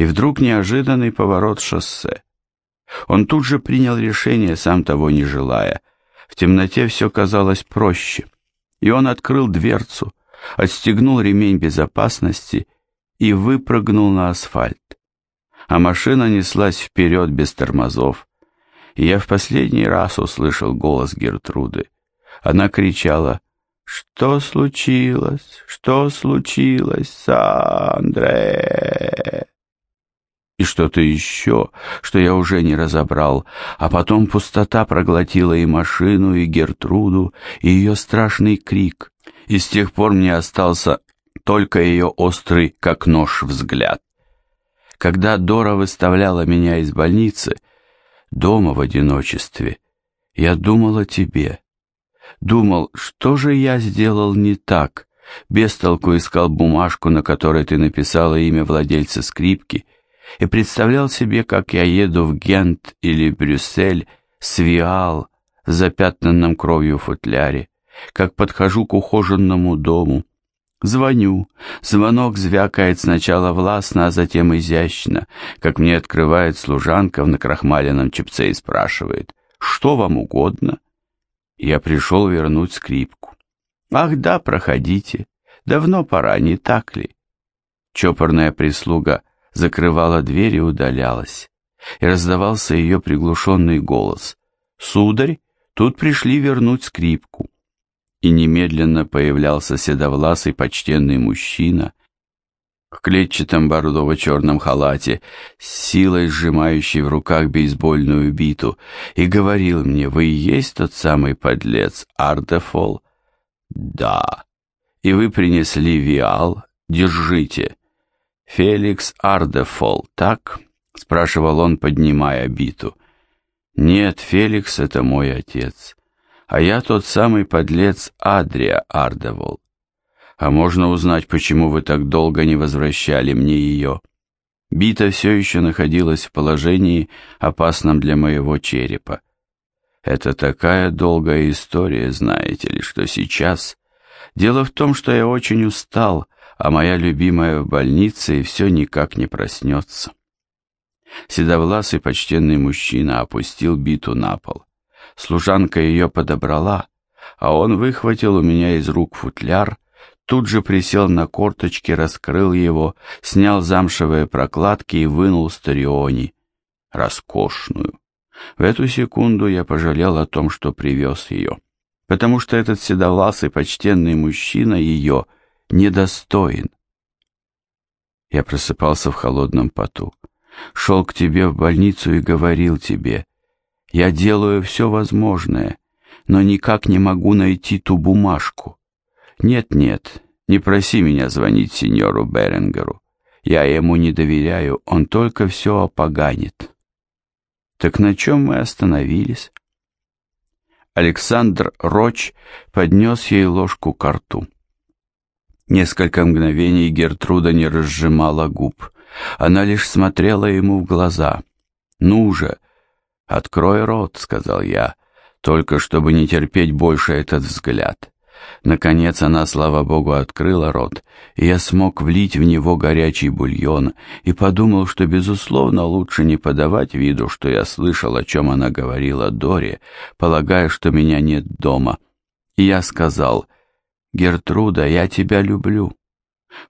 И вдруг неожиданный поворот шоссе. Он тут же принял решение, сам того не желая. В темноте все казалось проще. И он открыл дверцу, отстегнул ремень безопасности и выпрыгнул на асфальт. А машина неслась вперед без тормозов. И я в последний раз услышал голос Гертруды. Она кричала «Что случилось? Что случилось, Сандре?» И что-то еще, что я уже не разобрал, а потом пустота проглотила и машину, и Гертруду, и ее страшный крик, и с тех пор мне остался только ее острый, как нож, взгляд. Когда Дора выставляла меня из больницы, дома в одиночестве, я думал о тебе. Думал, что же я сделал не так, без толку искал бумажку, на которой ты написала имя владельца скрипки, и представлял себе, как я еду в Гент или Брюссель с Виал, запятнанном кровью футляре, как подхожу к ухоженному дому. Звоню. Звонок звякает сначала властно, а затем изящно, как мне открывает служанка в накрахмаленном чепце и спрашивает, «Что вам угодно?» Я пришел вернуть скрипку. «Ах да, проходите. Давно пора, не так ли?» Чопорная прислуга закрывала дверь и удалялась. И раздавался ее приглушенный голос. «Сударь, тут пришли вернуть скрипку» и немедленно появлялся седовласый почтенный мужчина в клетчатом бордово-черном халате, с силой сжимающий в руках бейсбольную биту, и говорил мне, «Вы и есть тот самый подлец, Ардефол?» «Да». «И вы принесли виал? Держите». «Феликс Ардевол, так?» — спрашивал он, поднимая биту. «Нет, Феликс — это мой отец а я тот самый подлец Адрия Ардевол. А можно узнать, почему вы так долго не возвращали мне ее? Бита все еще находилась в положении, опасном для моего черепа. Это такая долгая история, знаете ли, что сейчас... Дело в том, что я очень устал, а моя любимая в больнице и все никак не проснется. Седовласый почтенный мужчина опустил биту на пол. Служанка ее подобрала, а он выхватил у меня из рук футляр, тут же присел на корточки, раскрыл его, снял замшевые прокладки и вынул стариони. Роскошную. В эту секунду я пожалел о том, что привез ее, потому что этот седовласый почтенный мужчина ее недостоин. Я просыпался в холодном поту, шел к тебе в больницу и говорил тебе, я делаю все возможное, но никак не могу найти ту бумажку. Нет-нет, не проси меня звонить сеньору Беренгеру. Я ему не доверяю, он только все опоганит. Так на чем мы остановились? Александр Роч поднес ей ложку к рту. Несколько мгновений Гертруда не разжимала губ. Она лишь смотрела ему в глаза. «Ну же, «Открой рот», — сказал я, только чтобы не терпеть больше этот взгляд. Наконец она, слава богу, открыла рот, и я смог влить в него горячий бульон и подумал, что, безусловно, лучше не подавать виду, что я слышал, о чем она говорила Доре, полагая, что меня нет дома. И я сказал, «Гертруда, я тебя люблю.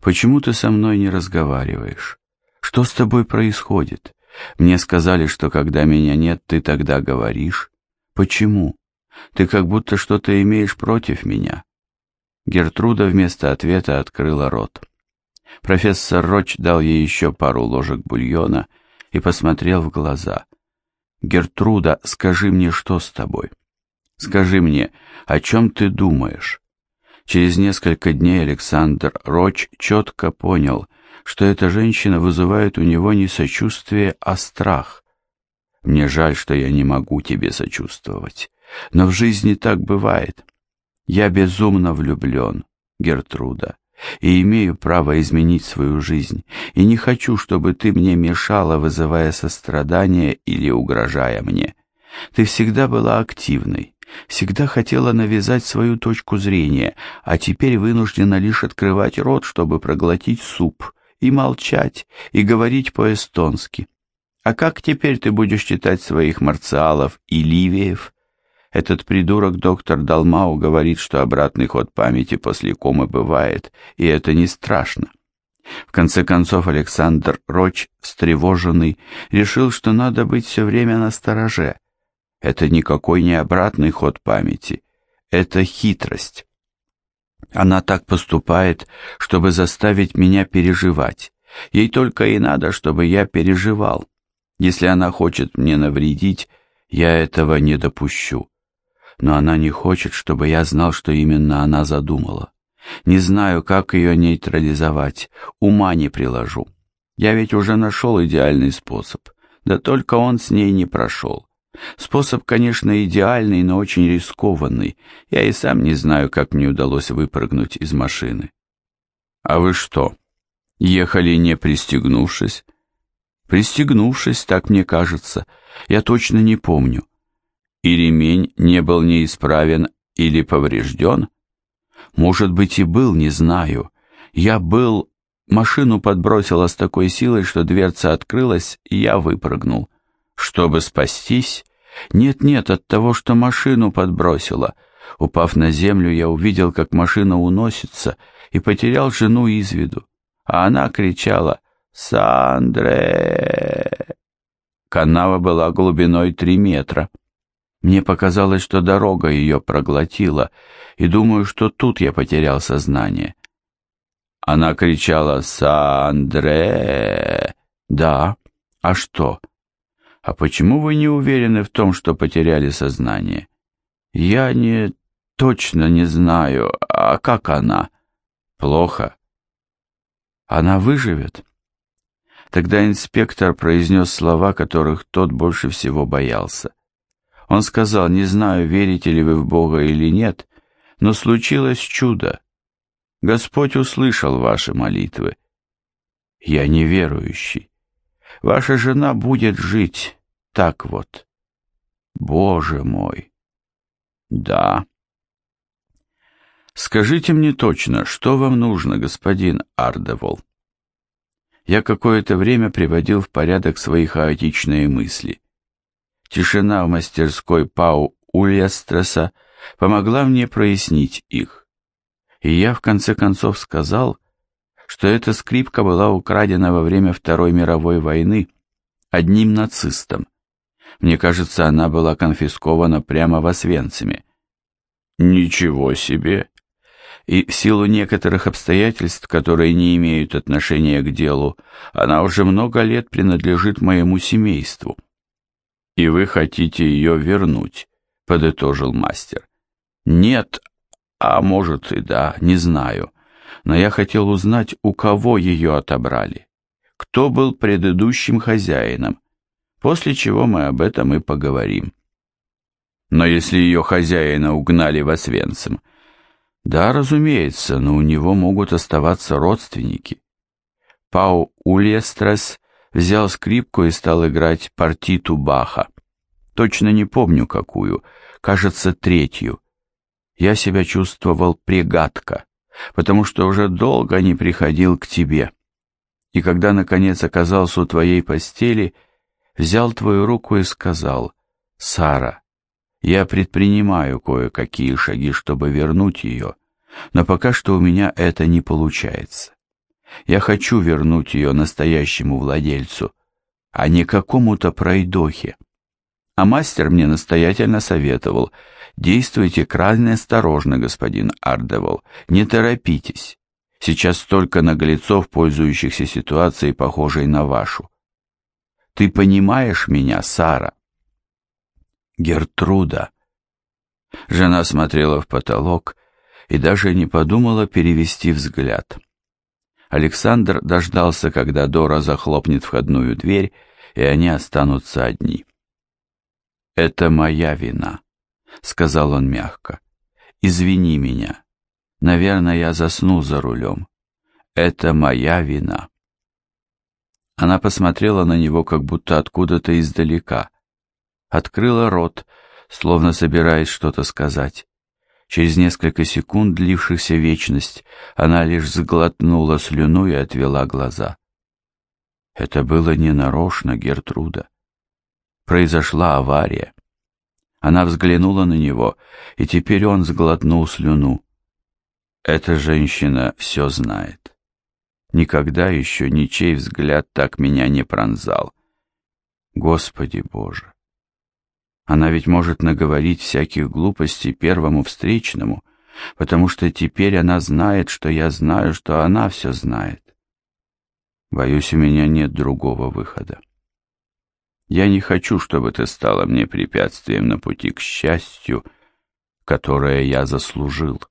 Почему ты со мной не разговариваешь? Что с тобой происходит? Мне сказали, что когда меня нет, ты тогда говоришь. Почему? Ты как будто что-то имеешь против меня. Гертруда вместо ответа открыла рот. Профессор Роч дал ей еще пару ложек бульона и посмотрел в глаза. «Гертруда, скажи мне, что с тобой? Скажи мне, о чем ты думаешь?» Через несколько дней Александр Роч четко понял, что эта женщина вызывает у него не сочувствие, а страх. Мне жаль, что я не могу тебе сочувствовать, но в жизни так бывает. Я безумно влюблен, Гертруда, и имею право изменить свою жизнь, и не хочу, чтобы ты мне мешала, вызывая сострадание или угрожая мне. Ты всегда была активной, всегда хотела навязать свою точку зрения, а теперь вынуждена лишь открывать рот, чтобы проглотить суп, и молчать, и говорить по-эстонски. А как теперь ты будешь читать своих марциалов и ливиев? Этот придурок доктор Далмау говорит, что обратный ход памяти после комы бывает, и это не страшно. В конце концов Александр Роч, встревоженный, решил, что надо быть все время на стороже. Это никакой не обратный ход памяти, это хитрость. Она так поступает, чтобы заставить меня переживать. Ей только и надо, чтобы я переживал. Если она хочет мне навредить, я этого не допущу. Но она не хочет, чтобы я знал, что именно она задумала. Не знаю, как ее нейтрализовать, ума не приложу. Я ведь уже нашел идеальный способ, да только он с ней не прошел. Способ, конечно, идеальный, но очень рискованный. Я и сам не знаю, как мне удалось выпрыгнуть из машины. А вы что, ехали не пристегнувшись? Пристегнувшись, так мне кажется. Я точно не помню. И ремень не был неисправен или поврежден? Может быть и был, не знаю. Я был... Машину подбросило с такой силой, что дверца открылась, и я выпрыгнул. Чтобы спастись? Нет-нет, от того, что машину подбросило. Упав на землю, я увидел, как машина уносится, и потерял жену из виду. А она кричала «Сандре!». Канава была глубиной три метра. Мне показалось, что дорога ее проглотила, и думаю, что тут я потерял сознание. Она кричала «Сандре!». Да, а что? «А почему вы не уверены в том, что потеряли сознание?» «Я не... точно не знаю. А как она?» «Плохо». «Она выживет?» Тогда инспектор произнес слова, которых тот больше всего боялся. Он сказал, не знаю, верите ли вы в Бога или нет, но случилось чудо. Господь услышал ваши молитвы. Я неверующий. Ваша жена будет жить так вот. Боже мой! Да. Скажите мне точно, что вам нужно, господин Ардевол? Я какое-то время приводил в порядок свои хаотичные мысли. Тишина в мастерской Пау Ульястреса помогла мне прояснить их. И я в конце концов сказал, что эта скрипка была украдена во время Второй мировой войны одним нацистом. Мне кажется, она была конфискована прямо в Освенциме. Ничего себе! И в силу некоторых обстоятельств, которые не имеют отношения к делу, она уже много лет принадлежит моему семейству. И вы хотите ее вернуть, подытожил мастер. Нет, а может и да, не знаю но я хотел узнать, у кого ее отобрали, кто был предыдущим хозяином, после чего мы об этом и поговорим. Но если ее хозяина угнали в Освенцим, да, разумеется, но у него могут оставаться родственники. Пау Ульестрес взял скрипку и стал играть партиту Баха. Точно не помню какую, кажется, третью. Я себя чувствовал пригадко потому что уже долго не приходил к тебе. И когда, наконец, оказался у твоей постели, взял твою руку и сказал, «Сара, я предпринимаю кое-какие шаги, чтобы вернуть ее, но пока что у меня это не получается. Я хочу вернуть ее настоящему владельцу, а не какому-то пройдохе. А мастер мне настоятельно советовал — Действуйте крайне осторожно, господин Ардевол, не торопитесь. Сейчас столько наглецов, пользующихся ситуацией, похожей на вашу. Ты понимаешь меня, Сара? Гертруда. Жена смотрела в потолок и даже не подумала перевести взгляд. Александр дождался, когда Дора захлопнет входную дверь, и они останутся одни. «Это моя вина», — сказал он мягко. «Извини меня. Наверное, я заснул за рулем. Это моя вина». Она посмотрела на него, как будто откуда-то издалека. Открыла рот, словно собираясь что-то сказать. Через несколько секунд, длившихся вечность, она лишь заглотнула слюну и отвела глаза. Это было не нарочно, Гертруда. Произошла авария. Она взглянула на него, и теперь он сглотнул слюну. Эта женщина все знает. Никогда еще ничей взгляд так меня не пронзал. Господи Боже! Она ведь может наговорить всяких глупостей первому встречному, потому что теперь она знает, что я знаю, что она все знает. Боюсь, у меня нет другого выхода. Я не хочу, чтобы ты стала мне препятствием на пути к счастью, которое я заслужил.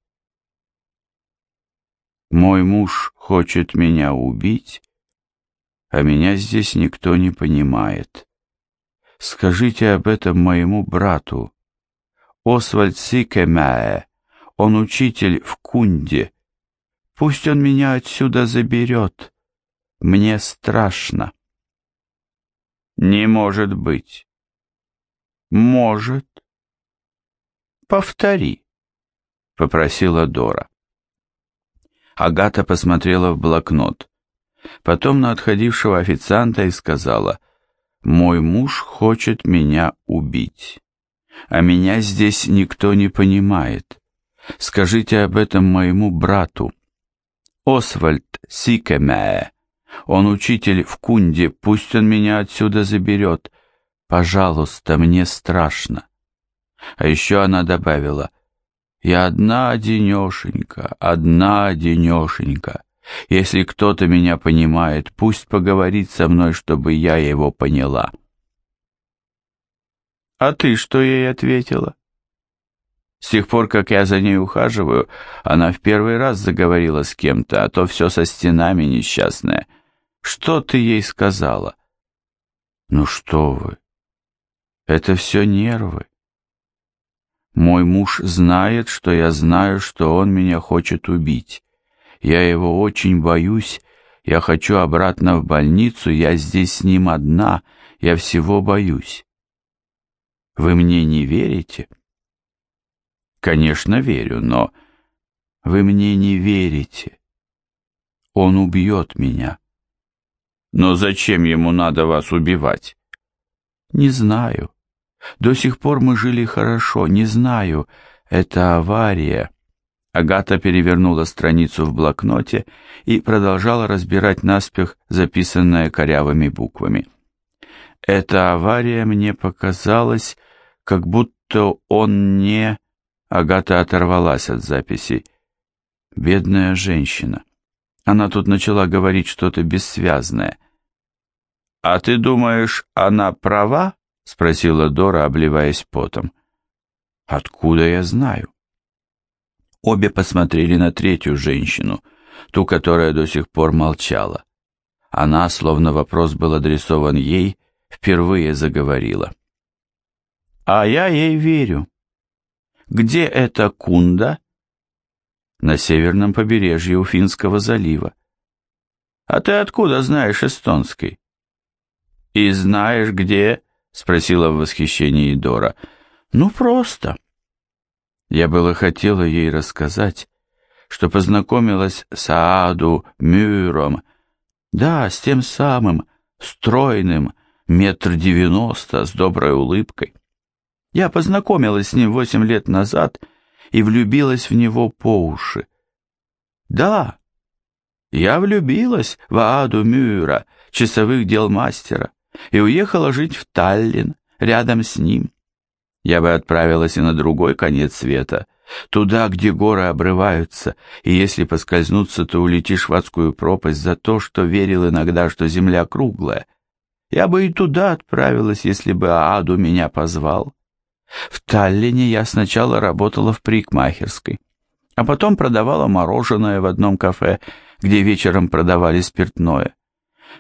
Мой муж хочет меня убить, а меня здесь никто не понимает. Скажите об этом моему брату. Освальд Сикемае, он учитель в Кунде. Пусть он меня отсюда заберет. Мне страшно. Не может быть. Может. Повтори, попросила Дора. Агата посмотрела в блокнот, потом на отходившего официанта и сказала, «Мой муж хочет меня убить, а меня здесь никто не понимает. Скажите об этом моему брату. Освальд Сикемее, он учитель в Кунде, пусть он меня отсюда заберет. Пожалуйста, мне страшно». А еще она добавила, «Я одна-одинешенька, одна-одинешенька». Если кто-то меня понимает, пусть поговорит со мной, чтобы я его поняла. А ты что ей ответила? С тех пор, как я за ней ухаживаю, она в первый раз заговорила с кем-то, а то все со стенами несчастная. Что ты ей сказала? Ну что вы, это все нервы. Мой муж знает, что я знаю, что он меня хочет убить. Я его очень боюсь, я хочу обратно в больницу, я здесь с ним одна, я всего боюсь. Вы мне не верите? Конечно, верю, но вы мне не верите. Он убьет меня. Но зачем ему надо вас убивать? Не знаю. До сих пор мы жили хорошо, не знаю. Это авария. Агата перевернула страницу в блокноте и продолжала разбирать наспех записанное корявыми буквами. «Эта авария мне показалась, как будто он не...» Агата оторвалась от записей. «Бедная женщина. Она тут начала говорить что-то бессвязное». «А ты думаешь, она права?» — спросила Дора, обливаясь потом. «Откуда я знаю?» Обе посмотрели на третью женщину, ту, которая до сих пор молчала. Она, словно вопрос был адресован ей, впервые заговорила. «А я ей верю. Где эта кунда?» «На северном побережье у Финского залива». «А ты откуда знаешь эстонский?» «И знаешь, где?» — спросила в восхищении Дора. «Ну, просто». Я было хотела ей рассказать, что познакомилась с Ааду Мюром, да, с тем самым, стройным, метр девяносто, с доброй улыбкой. Я познакомилась с ним восемь лет назад и влюбилась в него по уши. Да, я влюбилась в Ааду Мюра, часовых дел мастера, и уехала жить в Таллин, рядом с ним. Я бы отправилась и на другой конец света, туда, где горы обрываются, и если поскользнуться, то улетишь в адскую пропасть за то, что верил иногда, что земля круглая. Я бы и туда отправилась, если бы Ааду меня позвал. В Таллине я сначала работала в прикмахерской, а потом продавала мороженое в одном кафе, где вечером продавали спиртное.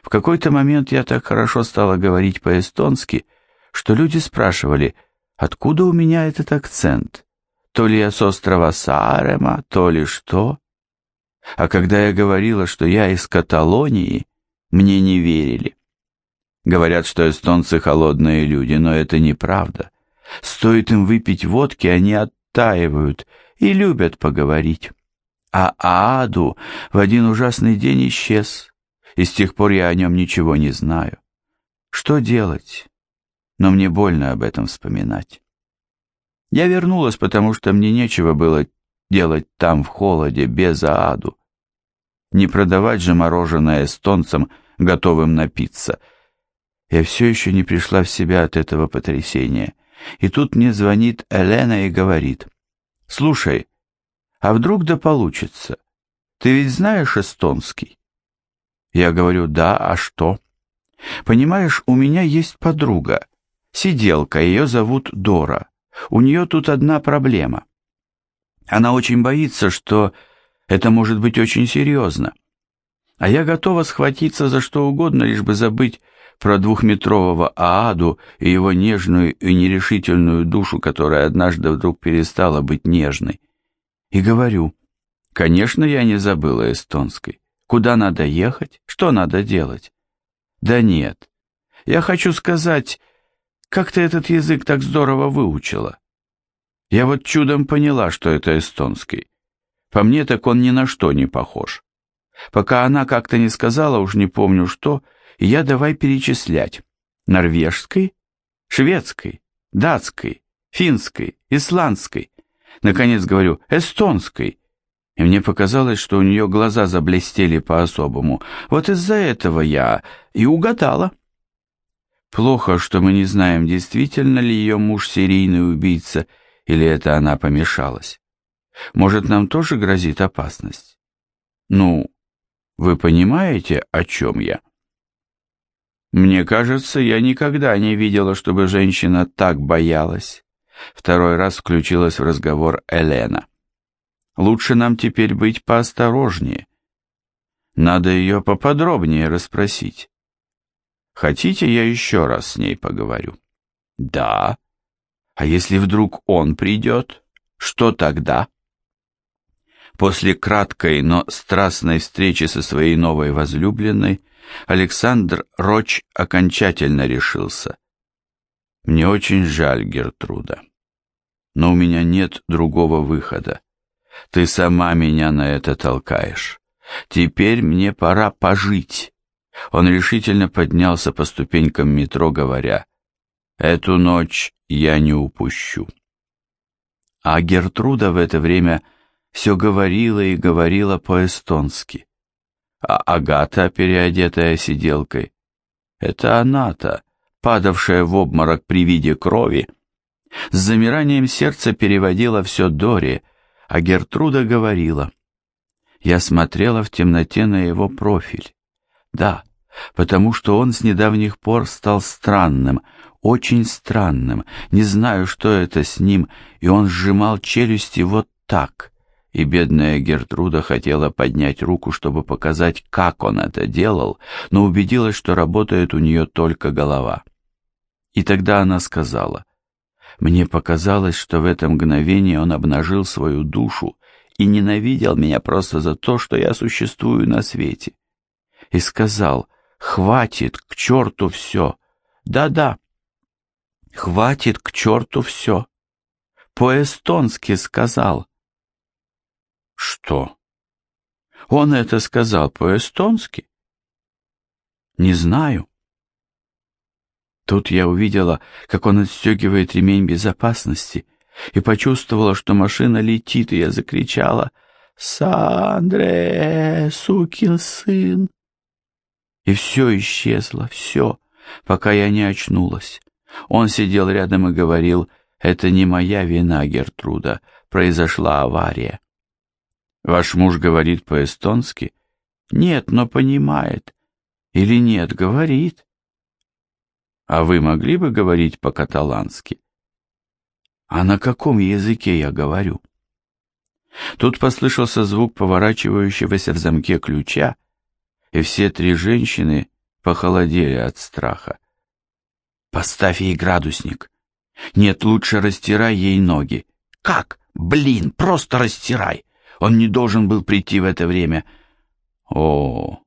В какой-то момент я так хорошо стала говорить по-эстонски, что люди спрашивали — Откуда у меня этот акцент? То ли я с острова Саарема, то ли что? А когда я говорила, что я из Каталонии, мне не верили. Говорят, что эстонцы холодные люди, но это неправда. Стоит им выпить водки, они оттаивают и любят поговорить. А Ааду в один ужасный день исчез, и с тех пор я о нем ничего не знаю. Что делать? Но мне больно об этом вспоминать. Я вернулась, потому что мне нечего было делать там в холоде, без Ааду. Не продавать же мороженое эстонцам, готовым напиться. Я все еще не пришла в себя от этого потрясения. И тут мне звонит Елена и говорит, «Слушай, а вдруг да получится? Ты ведь знаешь эстонский?» Я говорю, «Да, а что?» «Понимаешь, у меня есть подруга, сиделка, ее зовут Дора. У нее тут одна проблема. Она очень боится, что это может быть очень серьезно. А я готова схватиться за что угодно, лишь бы забыть про двухметрового Ааду и его нежную и нерешительную душу, которая однажды вдруг перестала быть нежной. И говорю, конечно, я не забыла эстонской. Куда надо ехать? Что надо делать? Да нет. Я хочу сказать, как ты этот язык так здорово выучила? Я вот чудом поняла, что это эстонский. По мне так он ни на что не похож. Пока она как-то не сказала, уж не помню что, я давай перечислять. Норвежской, шведской, датской, финской, исландской. Наконец говорю, эстонской. И мне показалось, что у нее глаза заблестели по-особому. Вот из-за этого я и угадала. Плохо, что мы не знаем, действительно ли ее муж серийный убийца, или это она помешалась. Может, нам тоже грозит опасность? Ну, вы понимаете, о чем я? Мне кажется, я никогда не видела, чтобы женщина так боялась. Второй раз включилась в разговор Елена. Лучше нам теперь быть поосторожнее. Надо ее поподробнее расспросить. Хотите, я еще раз с ней поговорю? Да. А если вдруг он придет, что тогда? После краткой, но страстной встречи со своей новой возлюбленной, Александр Роч окончательно решился. Мне очень жаль, Гертруда, но у меня нет другого выхода. Ты сама меня на это толкаешь. Теперь мне пора пожить. Он решительно поднялся по ступенькам метро, говоря, «Эту ночь я не упущу». А Гертруда в это время все говорила и говорила по-эстонски. А Агата, переодетая сиделкой, это она-то, падавшая в обморок при виде крови, с замиранием сердца переводила все Дори, а Гертруда говорила. Я смотрела в темноте на его профиль. Да, потому что он с недавних пор стал странным, очень странным, не знаю, что это с ним, и он сжимал челюсти вот так. И бедная Гертруда хотела поднять руку, чтобы показать, как он это делал, но убедилась, что работает у нее только голова. И тогда она сказала, «Мне показалось, что в это мгновение он обнажил свою душу и ненавидел меня просто за то, что я существую на свете». И сказал, Хватит, к черту все. Да-да. Хватит, к черту все. По-эстонски сказал. Что? Он это сказал по-эстонски? Не знаю. Тут я увидела, как он отстегивает ремень безопасности, и почувствовала, что машина летит, и я закричала «Сандре, сукин сын!» И все исчезло, все, пока я не очнулась. Он сидел рядом и говорил, «Это не моя вина, Гертруда, произошла авария». «Ваш муж говорит по-эстонски?» «Нет, но понимает». «Или нет, говорит». «А вы могли бы говорить по-каталански?» «А на каком языке я говорю?» Тут послышался звук поворачивающегося в замке ключа, и все три женщины похолодели от страха. «Поставь ей градусник. Нет, лучше растирай ей ноги. Как? Блин, просто растирай. Он не должен был прийти в это время». «О,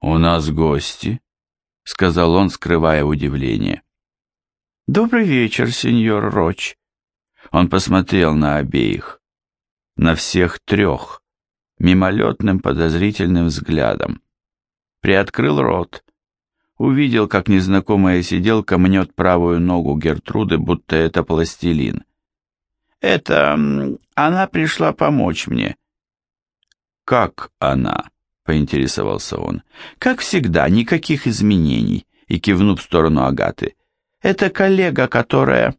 у нас гости», — сказал он, скрывая удивление. «Добрый вечер, сеньор Роч». Он посмотрел на обеих. на всех трех, мимолетным подозрительным взглядом. Приоткрыл рот, увидел, как незнакомая сиделка мнет правую ногу Гертруды, будто это пластилин. «Это... она пришла помочь мне». «Как она?» — поинтересовался он. «Как всегда, никаких изменений», и кивнув в сторону Агаты. «Это коллега, которая...»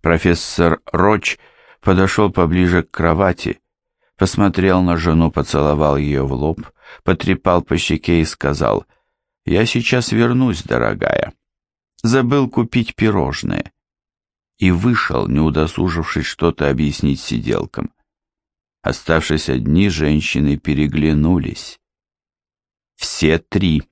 Профессор Роч подошел поближе к кровати, посмотрел на жену, поцеловал ее в лоб, потрепал по щеке и сказал, «Я сейчас вернусь, дорогая. Забыл купить пирожное». И вышел, не удосужившись что-то объяснить сиделкам. Оставшись одни, женщины переглянулись. Все три.